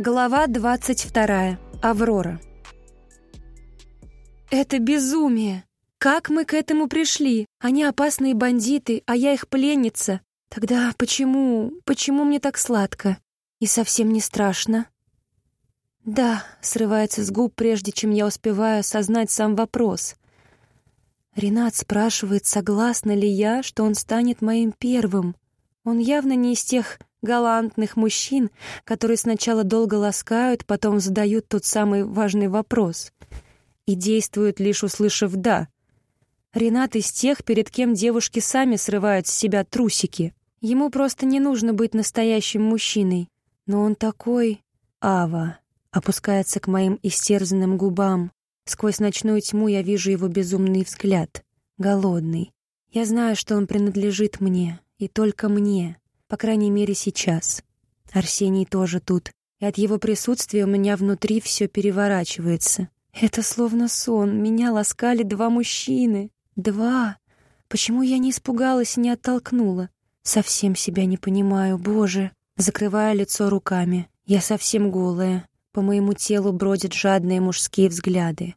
Глава 22. Аврора. «Это безумие! Как мы к этому пришли? Они опасные бандиты, а я их пленница. Тогда почему... почему мне так сладко? И совсем не страшно?» «Да», — срывается с губ, прежде чем я успеваю осознать сам вопрос. Ренат спрашивает, согласна ли я, что он станет моим первым. Он явно не из тех галантных мужчин, которые сначала долго ласкают, потом задают тот самый важный вопрос и действуют, лишь услышав «да». Ренат из тех, перед кем девушки сами срывают с себя трусики. Ему просто не нужно быть настоящим мужчиной. Но он такой... Ава. Опускается к моим истерзанным губам. Сквозь ночную тьму я вижу его безумный взгляд. Голодный. Я знаю, что он принадлежит мне. И только мне. По крайней мере, сейчас. Арсений тоже тут, и от его присутствия у меня внутри все переворачивается. Это словно сон. Меня ласкали два мужчины. Два. Почему я не испугалась и не оттолкнула? Совсем себя не понимаю, боже. Закрывая лицо руками. Я совсем голая. По моему телу бродят жадные мужские взгляды.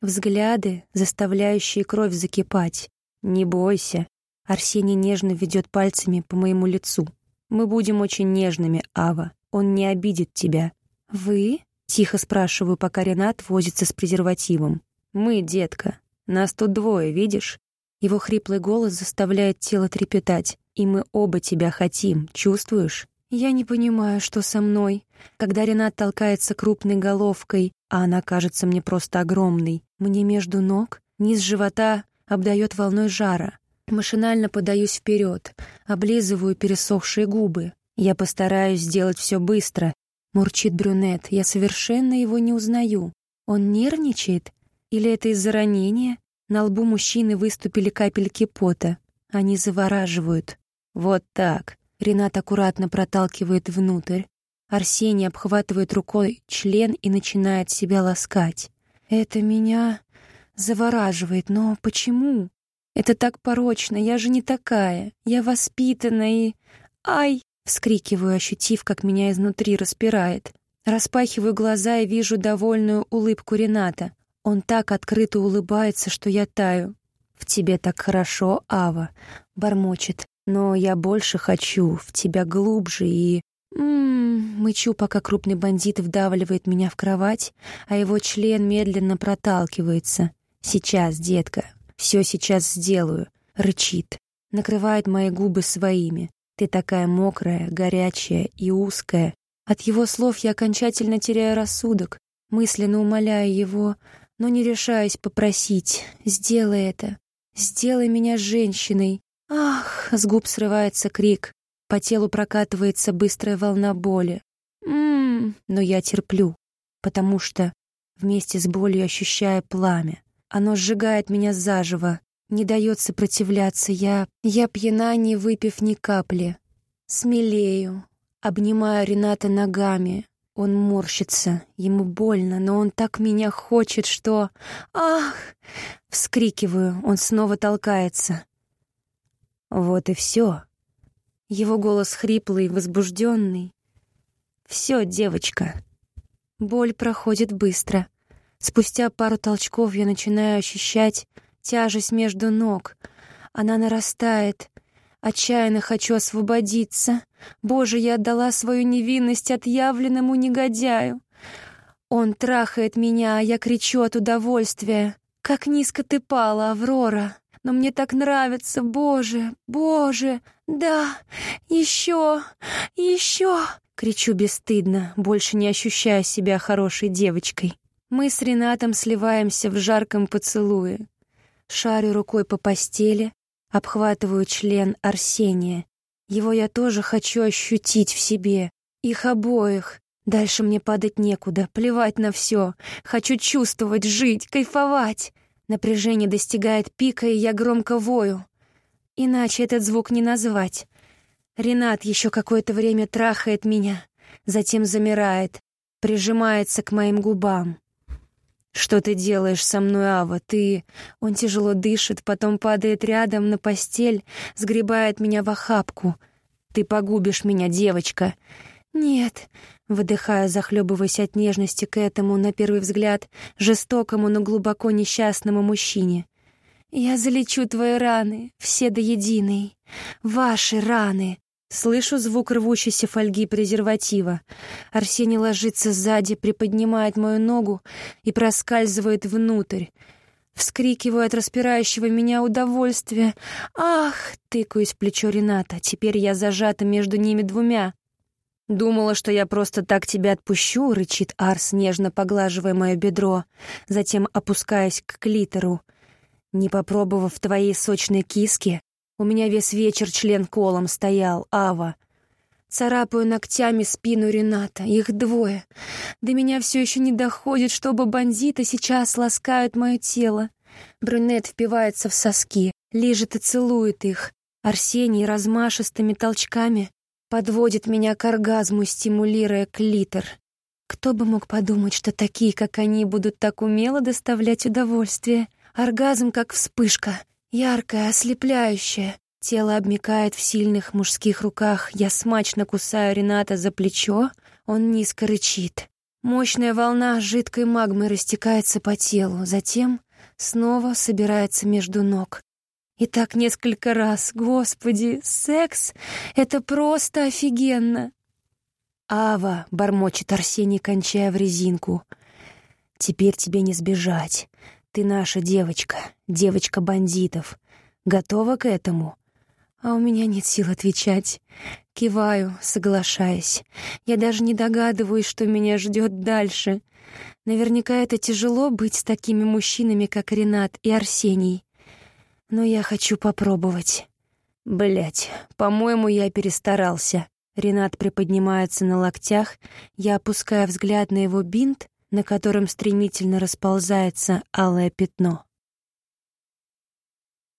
Взгляды, заставляющие кровь закипать. Не бойся, Арсений нежно ведет пальцами по моему лицу. «Мы будем очень нежными, Ава. Он не обидит тебя». «Вы?» — тихо спрашиваю, пока Ренат возится с презервативом. «Мы, детка. Нас тут двое, видишь?» Его хриплый голос заставляет тело трепетать. «И мы оба тебя хотим, чувствуешь?» Я не понимаю, что со мной. Когда Ренат толкается крупной головкой, а она кажется мне просто огромной, мне между ног, низ живота обдает волной жара. Машинально подаюсь вперед, облизываю пересохшие губы. Я постараюсь сделать все быстро. Мурчит брюнет, я совершенно его не узнаю. Он нервничает? Или это из-за ранения? На лбу мужчины выступили капельки пота. Они завораживают. Вот так. Ренат аккуратно проталкивает внутрь. Арсений обхватывает рукой член и начинает себя ласкать. Это меня завораживает, но почему? Это так порочно, я же не такая. Я воспитана и... Ай! Вскрикиваю, ощутив, как меня изнутри распирает. Распахиваю глаза и вижу довольную улыбку Рената. Он так открыто улыбается, что я таю. «В тебе так хорошо, Ава», — бормочет. «Но я больше хочу, в тебя глубже и...» «Ммм...» Мычу, пока крупный бандит вдавливает меня в кровать, а его член медленно проталкивается. «Сейчас, детка, все сейчас сделаю», — рычит. Накрывает мои губы своими. «Ты такая мокрая, горячая и узкая». От его слов я окончательно теряю рассудок, мысленно умоляя его, но не решаюсь попросить. «Сделай это. Сделай меня женщиной». «Ах!» — с губ срывается крик. По телу прокатывается быстрая волна боли. «Ммм...» Но я терплю, потому что вместе с болью ощущаю пламя. Оно сжигает меня заживо, не дает сопротивляться. Я... я пьяна, не выпив ни капли. Смелею, обнимаю Рената ногами. Он морщится, ему больно, но он так меня хочет, что... Ах! Вскрикиваю, он снова толкается. Вот и все. Его голос хриплый, возбужденный. Все, девочка. Боль проходит быстро. Спустя пару толчков я начинаю ощущать тяжесть между ног. Она нарастает. Отчаянно хочу освободиться. Боже, я отдала свою невинность отъявленному негодяю. Он трахает меня, а я кричу от удовольствия. «Как низко ты пала, Аврора! Но мне так нравится, Боже, Боже! Да, еще, еще!» Кричу бесстыдно, больше не ощущая себя хорошей девочкой. Мы с Ренатом сливаемся в жарком поцелуе. Шарю рукой по постели, обхватываю член Арсения. Его я тоже хочу ощутить в себе. Их обоих. Дальше мне падать некуда, плевать на все. Хочу чувствовать, жить, кайфовать. Напряжение достигает пика, и я громко вою. Иначе этот звук не назвать. Ренат еще какое-то время трахает меня, затем замирает, прижимается к моим губам. «Что ты делаешь со мной, Ава? Ты...» Он тяжело дышит, потом падает рядом на постель, сгребает меня в охапку. «Ты погубишь меня, девочка!» «Нет», — выдыхая, захлебываясь от нежности к этому, на первый взгляд, жестокому, но глубоко несчастному мужчине. «Я залечу твои раны, все до единой. Ваши раны». Слышу звук рвущейся фольги презерватива. Арсений ложится сзади, приподнимает мою ногу и проскальзывает внутрь. Вскрикиваю от распирающего меня удовольствия. «Ах!» — тыкаюсь в плечо Рената. Теперь я зажата между ними двумя. «Думала, что я просто так тебя отпущу», — рычит Арс, нежно поглаживая мое бедро, затем опускаясь к клитору. «Не попробовав твоей сочной киски, у меня весь вечер член колом стоял, Ава». Царапаю ногтями спину Рената, их двое. До меня все еще не доходит, чтобы бандиты сейчас ласкают мое тело. Брюнет впивается в соски, лежит и целует их. Арсений размашистыми толчками подводит меня к оргазму, стимулируя клитор. Кто бы мог подумать, что такие, как они, будут так умело доставлять удовольствие. Оргазм как вспышка, яркая, ослепляющая. Тело обмикает в сильных мужских руках. Я смачно кусаю Рената за плечо. Он низко рычит. Мощная волна жидкой магмы растекается по телу. Затем снова собирается между ног. И так несколько раз. Господи, секс — это просто офигенно. «Ава», — бормочет Арсений, кончая в резинку, — «теперь тебе не сбежать. Ты наша девочка, девочка бандитов. Готова к этому?» А у меня нет сил отвечать. Киваю, соглашаясь. Я даже не догадываюсь, что меня ждет дальше. Наверняка это тяжело быть с такими мужчинами, как Ренат и Арсений но я хочу попробовать. Блять, по-моему, я перестарался. Ренат приподнимается на локтях, я опускаю взгляд на его бинт, на котором стремительно расползается алое пятно.